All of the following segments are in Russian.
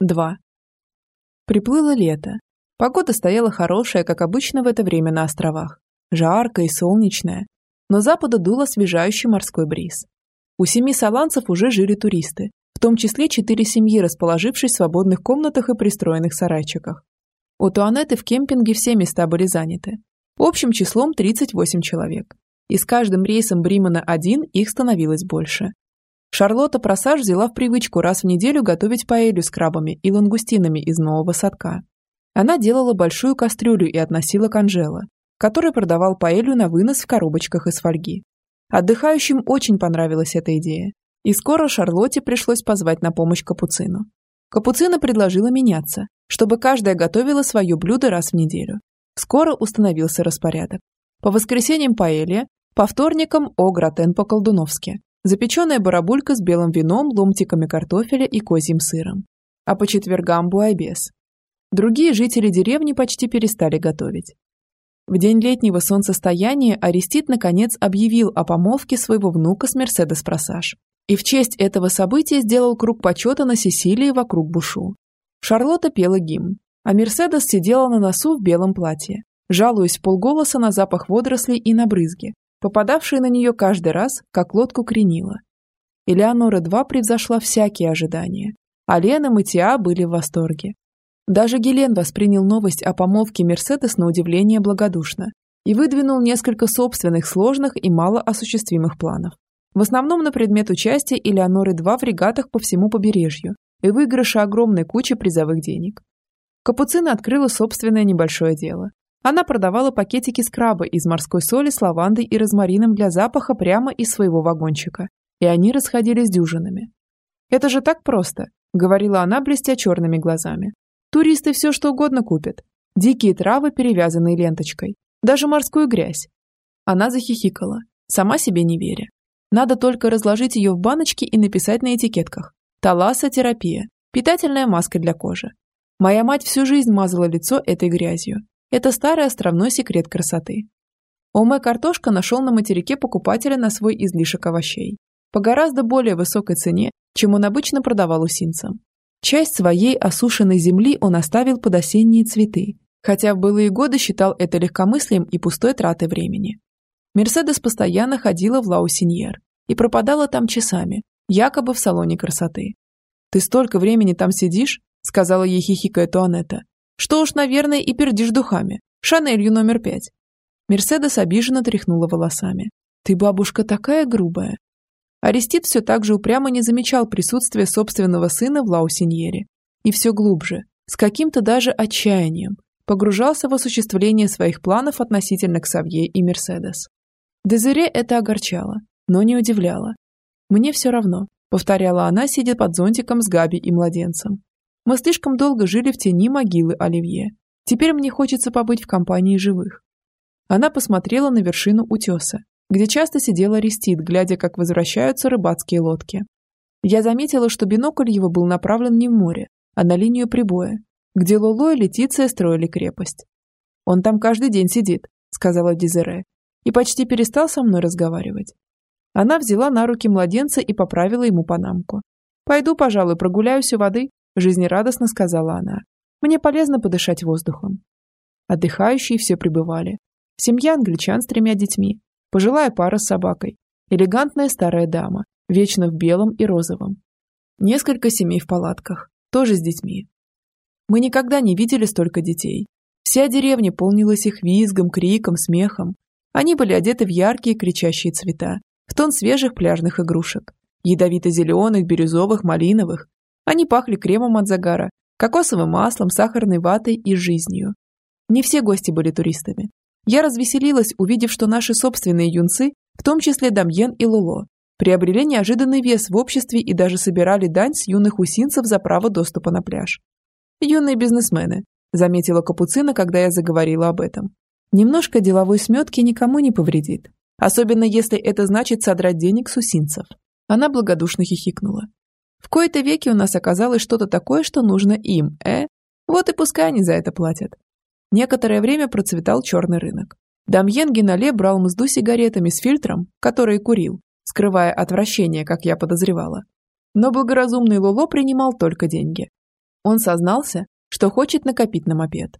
2. Приплыло лето. Погода стояла хорошая, как обычно в это время на островах. Жаркая и солнечная. Но запада дул освежающий морской бриз. У семи саланцев уже жили туристы, в том числе четыре семьи, расположившись в свободных комнатах и пристроенных сарайчиках. У Туанеты в кемпинге все места были заняты. Общим числом 38 человек. И с каждым рейсом Бримана-1 их становилось больше. Шарлотта Просаж взяла в привычку раз в неделю готовить паэлью с крабами и лангустинами из нового садка. Она делала большую кастрюлю и относила к Анжела, который продавал паэлью на вынос в коробочках из фольги. Отдыхающим очень понравилась эта идея, и скоро Шарлотте пришлось позвать на помощь Капуцину. Капуцина предложила меняться, чтобы каждая готовила свое блюдо раз в неделю. Скоро установился распорядок. По воскресеньям паэлья, по вторникам о гратен по-колдуновски, запеченная барабулька с белым вином, ломтиками картофеля и козьим сыром. А по четвергам буайбес. Другие жители деревни почти перестали готовить. В день летнего солнцестояния Арестит наконец объявил о помолвке своего внука с Мерседес Просаж. И в честь этого события сделал круг почета на Сесилии вокруг Бушу. Шарлотта пела гимн, а Мерседес сидела на носу в белом платье, жалуясь полголоса на запах водорослей и на брызги, попадавшие на нее каждый раз, как лодку кренила. Элеонора-2 превзошла всякие ожидания, а Лена и Тиа были в восторге. Даже Гелен воспринял новость о помолвке Мерседес на удивление благодушно и выдвинул несколько собственных сложных и малоосуществимых планов. В основном на предмет участия Элеоноры-2 в регатах по всему побережью и выигрыша огромной кучи призовых денег. Капуцина открыла собственное небольшое дело. Она продавала пакетики скраба из морской соли с лавандой и розмарином для запаха прямо из своего вагончика, и они расходились дюжинами. «Это же так просто», — говорила она, блестя черными глазами. «Туристы все что угодно купят. Дикие травы, перевязанные ленточкой. Даже морскую грязь». Она захихикала, сама себе не веря. Надо только разложить ее в баночке и написать на этикетках. Таласа-терапия. Питательная маска для кожи. Моя мать всю жизнь мазала лицо этой грязью, это старый островной секрет красоты. Оме Картошка нашел на материке покупателя на свой излишек овощей. По гораздо более высокой цене, чем он обычно продавал усинцам. Часть своей осушенной земли он оставил под осенние цветы, хотя в былые годы считал это легкомыслием и пустой тратой времени. Мерседес постоянно ходила в Лаусиньер и пропадала там часами, якобы в салоне красоты. «Ты столько времени там сидишь?» – сказала ей хихикая Туанетта, что уж, наверное, и пердишь духами. Шанелью номер пять. Мерседес обиженно тряхнула волосами. Ты, бабушка, такая грубая. Арестит все так же упрямо не замечал присутствия собственного сына в Лаусиньере. И все глубже, с каким-то даже отчаянием, погружался в осуществление своих планов относительно к Савье и Мерседес. Дезире это огорчало, но не удивляло. «Мне все равно», — повторяла она, сидя под зонтиком с Габи и младенцем. Мы слишком долго жили в тени могилы Оливье. Теперь мне хочется побыть в компании живых. Она посмотрела на вершину утеса, где часто сидела Арестит, глядя, как возвращаются рыбацкие лодки. Я заметила, что бинокль его был направлен не в море, а на линию прибоя, где Лоло и Летиция строили крепость. «Он там каждый день сидит», — сказала Дезире, и почти перестал со мной разговаривать. Она взяла на руки младенца и поправила ему панамку. «Пойду, пожалуй, прогуляюсь у воды, жизнерадостно сказала она. Мне полезно подышать воздухом. Отдыхающие все пребывали. Семья англичан с тремя детьми, пожилая пара с собакой, элегантная старая дама, вечно в белом и розовом. Несколько семей в палатках, тоже с детьми. Мы никогда не видели столько детей. Вся деревня полнилась их визгом, криком, смехом. Они были одеты в яркие кричащие цвета, в тон свежих пляжных игрушек, ядовито-зеленых, бирюзовых, малиновых, они пахли кремом от загара, кокосовым маслом, сахарной ватой и жизнью. Не все гости были туристами. Я развеселилась, увидев, что наши собственные юнцы, в том числе Дамьен и Луло, приобрели неожиданный вес в обществе и даже собирали дань с юных усинцев за право доступа на пляж. «Юные бизнесмены», – заметила Капуцина, когда я заговорила об этом. «Немножко деловой сметки никому не повредит, особенно если это значит содрать денег с усинцев». Она благодушно хихикнула. В кои-то веки у нас оказалось что-то такое, что нужно им, э? Вот и пускай они за это платят. Некоторое время процветал черный рынок. Дамьен Генале брал мзду сигаретами с фильтром, который курил, скрывая отвращение, как я подозревала. Но благоразумный Лоло принимал только деньги. Он сознался, что хочет накопить на мопед.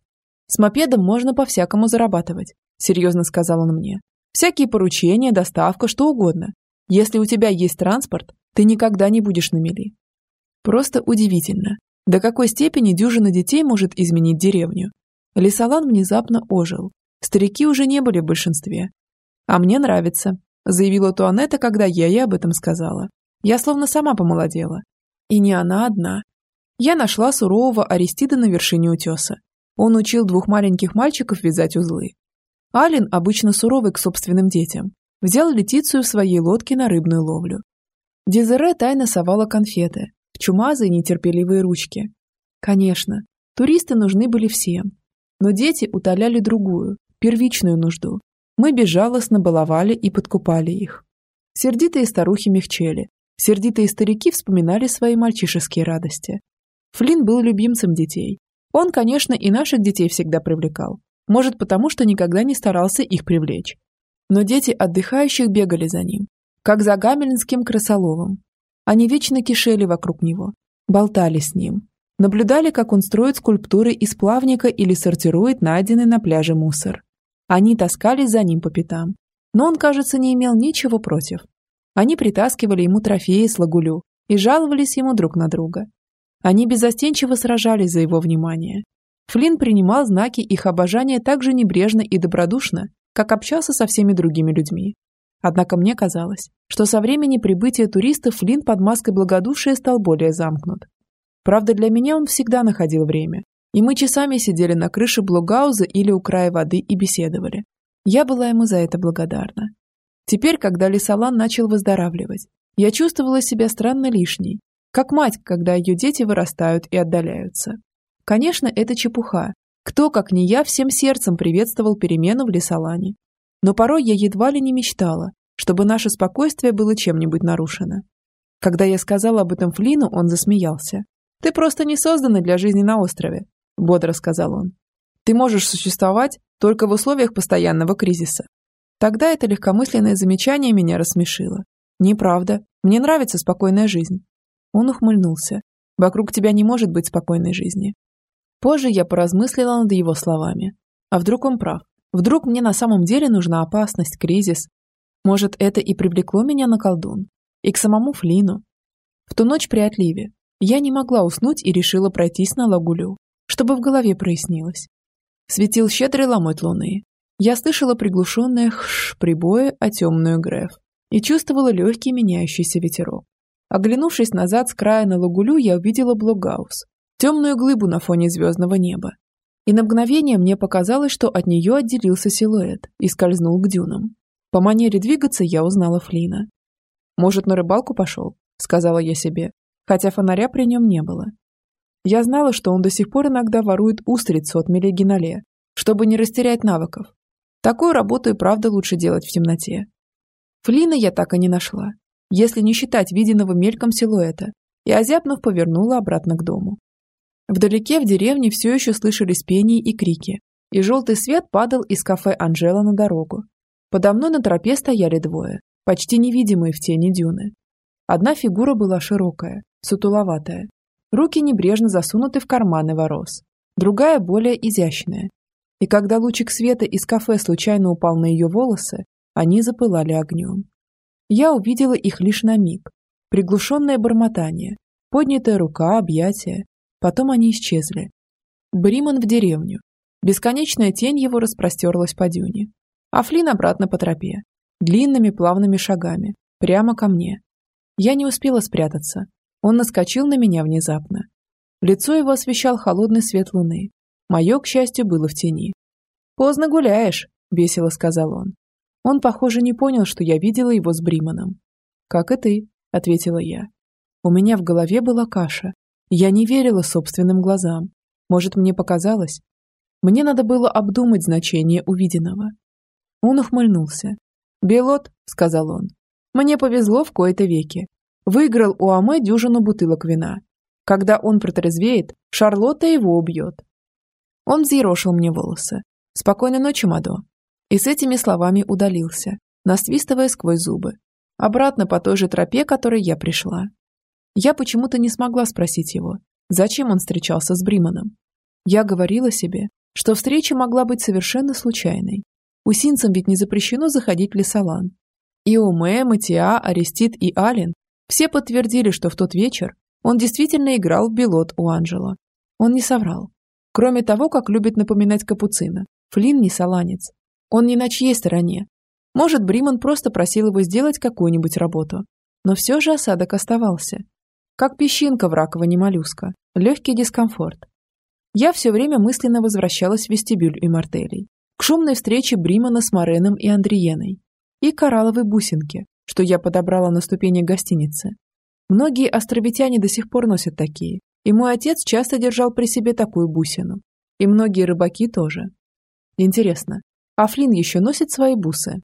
«С мопедом можно по-всякому зарабатывать», – серьезно сказал он мне. «Всякие поручения, доставка, что угодно. Если у тебя есть транспорт, ты никогда не будешь на мели». Просто удивительно, до какой степени дюжина детей может изменить деревню. Лесолан внезапно ожил. Старики уже не были в большинстве. «А мне нравится», – заявила Туанетта, когда я ей об этом сказала. Я словно сама помолодела. И не она одна. Я нашла сурового Аристида на вершине утеса. Он учил двух маленьких мальчиков вязать узлы. Ален, обычно суровый к собственным детям, взял Летицию в своей лодке на рыбную ловлю. Дезере тайно совала конфеты в чумазые нетерпеливые ручки. Конечно, туристы нужны были всем, но дети утоляли другую, первичную нужду. Мы безжалостно баловали и подкупали их. Сердитые старухи мягчели, сердитые старики вспоминали свои мальчишеские радости. Флинн был любимцем детей. Он, конечно, и наших детей всегда привлекал. Может, потому что никогда не старался их привлечь. Но дети отдыхающих бегали за ним, как за гамельнским крысоловом. Они вечно кишели вокруг него, болтали с ним, наблюдали, как он строит скульптуры из плавника или сортирует найденный на пляже мусор. Они таскались за ним по пятам, но он, кажется, не имел ничего против. Они притаскивали ему трофеи с лагулю и жаловались ему друг на друга. Они безостенчиво сражались за его внимание. Флинн принимал знаки их обожания так же небрежно и добродушно, как общался со всеми другими людьми. Однако мне казалось, что со времени прибытия туристов Флинн под маской благодушия стал более замкнут. Правда, для меня он всегда находил время, и мы часами сидели на крыше Блугауза или у края воды и беседовали. Я была ему за это благодарна. Теперь, когда Лисалан начал выздоравливать, я чувствовала себя странно лишней, как мать, когда ее дети вырастают и отдаляются. Конечно, это чепуха. Кто, как не я, всем сердцем приветствовал перемену в Лисалане. Но порой я едва ли не мечтала, чтобы наше спокойствие было чем-нибудь нарушено. Когда я сказала об этом Флину, он засмеялся. «Ты просто не создана для жизни на острове. – бодро сказал он. «Ты можешь существовать только в условиях постоянного кризиса». Тогда это легкомысленное замечание меня рассмешило. «Неправда. Мне нравится спокойная жизнь». Он ухмыльнулся. «Вокруг тебя не может быть спокойной жизни». Позже я поразмыслила над его словами. А вдруг он прав? Вдруг мне на самом деле нужна опасность, кризис? Может, это и привлекло меня на колдун? И к самому Флину? В ту ночь при отливе я не могла уснуть и решила пройтись на лагулю чтобы в голове прояснилось. Светил щедрый ломоть луны. Я слышала приглушенное хш прибоя о темную греф и чувствовала легкий меняющийся ветерок. Оглянувшись назад с края на лагулю, я увидела Блогаус, темную глыбу на фоне звездного неба. И на мгновение мне показалось, что от нее отделился силуэт и скользнул к дюнам. По манере двигаться я узнала Флина. «Может, на рыбалку пошел?» — сказала я себе, хотя фонаря при нем не было. Я знала, что он до сих пор иногда ворует устрицу от Мелегинале, чтобы не растерять навыков. Такую работу и правда лучше делать в темноте. Флина я так и не нашла, если не считать виденного мельком силуэта, и озябнув повернула обратно к дому. Вдалеке в деревне все еще слышались пение и крики, и желтый свет падал из кафе Анжела на дорогу. Подо мной на тропе стояли двое, почти невидимые в тени дюны. Одна фигура была широкая, сутуловатая, Руки небрежно засунуты в карманы ворос. Другая более изящная. И когда лучик света из кафе случайно упал на ее волосы, они запылали огнем. Я увидела их лишь на миг. Приглушенное бормотание, поднятая рука, объятия. Потом они исчезли. Бриман в деревню. Бесконечная тень его распростерлась по дюне. А Флин обратно по тропе. Длинными плавными шагами. Прямо ко мне. Я не успела спрятаться. Он наскочил на меня внезапно. Лицо его освещал холодный свет луны. Мое, к счастью, было в тени. «Поздно гуляешь», — весело сказал он. Он, похоже, не понял, что я видела его с Бриманом. «Как и ты», — ответила я. У меня в голове была каша. Я не верила собственным глазам. Может, мне показалось? Мне надо было обдумать значение увиденного. Он ухмыльнулся. «Белот», — сказал он, — «мне повезло в кои-то веки. Выиграл у Аме дюжину бутылок вина. Когда он протрезвеет, Шарлотта его убьет. Он взъерошил мне волосы. «Спокойной ночи, Мадо». И с этими словами удалился, насвистывая сквозь зубы. Обратно по той же тропе, которой я пришла. Я почему-то не смогла спросить его, Зачем он встречался с Бриманом? Я говорила себе, что встреча могла быть совершенно случайной. У Синцам ведь не запрещено заходить в Лесолан. И Оме, Матиа, Арестит и Ален все подтвердили, что в тот вечер он действительно играл в билот у Анджела. Он не соврал. Кроме того, как любит напоминать Капуцина, Флинн не саланец. Он не на чьей стороне. Может, Бриман просто просил его сделать какую-нибудь работу. Но все же осадок оставался. Как песчинка в раковине моллюска. Легкий дискомфорт. Я все время мысленно возвращалась в вестибюль и мартелей. К шумной встрече Бримана с Мореном и Андриеной. И коралловой бусинке, что я подобрала на ступени гостиницы. Многие островитяне до сих пор носят такие, и мой отец часто держал при себе такую бусину. И многие рыбаки тоже. Интересно, а Флинн еще носит свои бусы?